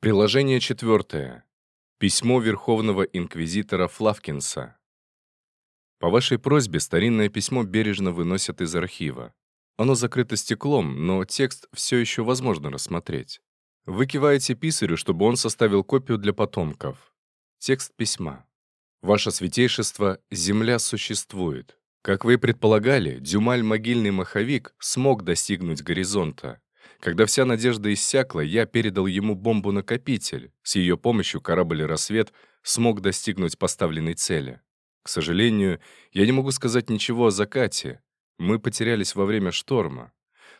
Приложение четвертое. Письмо Верховного Инквизитора Флавкинса. По вашей просьбе старинное письмо бережно выносят из архива. Оно закрыто стеклом, но текст все еще возможно рассмотреть. Вы киваете писарю, чтобы он составил копию для потомков. Текст письма. Ваше святейшество, Земля существует. Как вы и предполагали, Дюмаль-могильный маховик смог достигнуть горизонта. Когда вся надежда иссякла, я передал ему бомбу-накопитель. С ее помощью корабль «Рассвет» смог достигнуть поставленной цели. К сожалению, я не могу сказать ничего о закате. Мы потерялись во время шторма.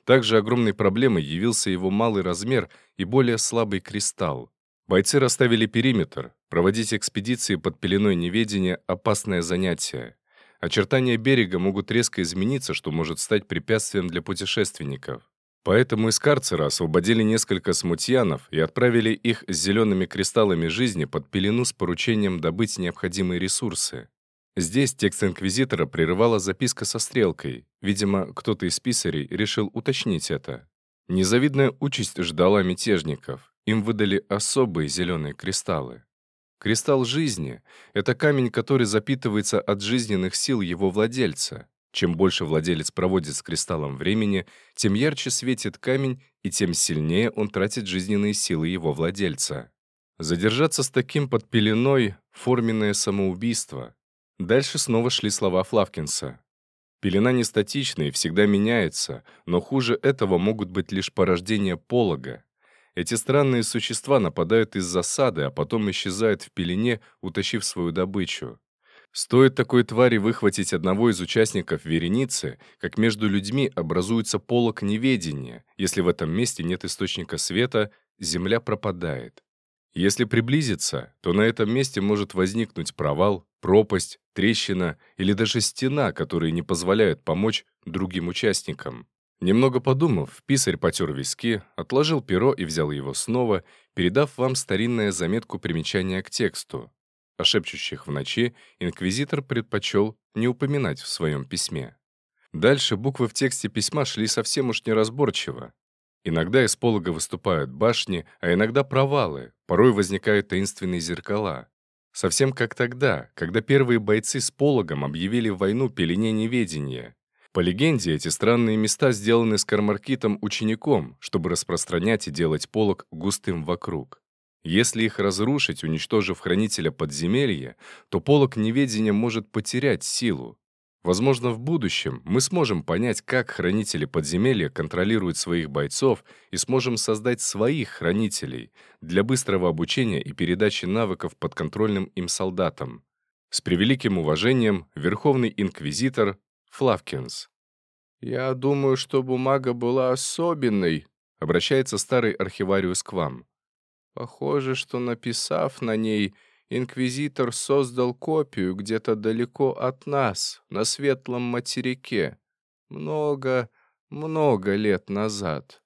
Также огромной проблемой явился его малый размер и более слабый кристалл. Бойцы расставили периметр. Проводить экспедиции под пеленой неведения — опасное занятие. Очертания берега могут резко измениться, что может стать препятствием для путешественников. Поэтому из карцера освободили несколько смутьянов и отправили их с зелеными кристаллами жизни под пелену с поручением добыть необходимые ресурсы. Здесь текст Инквизитора прерывала записка со стрелкой. Видимо, кто-то из писарей решил уточнить это. Незавидная участь ждала мятежников. Им выдали особые зеленые кристаллы. Кристалл жизни — это камень, который запитывается от жизненных сил его владельца. Чем больше владелец проводит с кристаллом времени, тем ярче светит камень и тем сильнее он тратит жизненные силы его владельца. Задержаться с таким под пеленой — форменное самоубийство. Дальше снова шли слова Флавкинса. Пелена не статична и всегда меняется, но хуже этого могут быть лишь порождения полога. Эти странные существа нападают из засады, а потом исчезают в пелене, утащив свою добычу. Стоит такой твари выхватить одного из участников вереницы, как между людьми образуется полок неведения. Если в этом месте нет источника света, земля пропадает. Если приблизиться, то на этом месте может возникнуть провал, пропасть, трещина или даже стена, которые не позволяют помочь другим участникам. Немного подумав, писарь потер виски, отложил перо и взял его снова, передав вам старинное заметку примечания к тексту а шепчущих в ночи инквизитор предпочел не упоминать в своем письме. Дальше буквы в тексте письма шли совсем уж неразборчиво. Иногда из полога выступают башни, а иногда провалы, порой возникают таинственные зеркала. Совсем как тогда, когда первые бойцы с пологом объявили войну пелене неведения. По легенде, эти странные места сделаны скармаркитом учеником, чтобы распространять и делать полог густым вокруг. Если их разрушить, уничтожив хранителя подземелья, то полок неведения может потерять силу. Возможно, в будущем мы сможем понять, как хранители подземелья контролируют своих бойцов и сможем создать своих хранителей для быстрого обучения и передачи навыков подконтрольным им солдатам. С превеликим уважением, Верховный Инквизитор Флавкинс. «Я думаю, что бумага была особенной», — обращается старый архивариус к вам. Похоже, что написав на ней, инквизитор создал копию где-то далеко от нас, на светлом материке, много, много лет назад.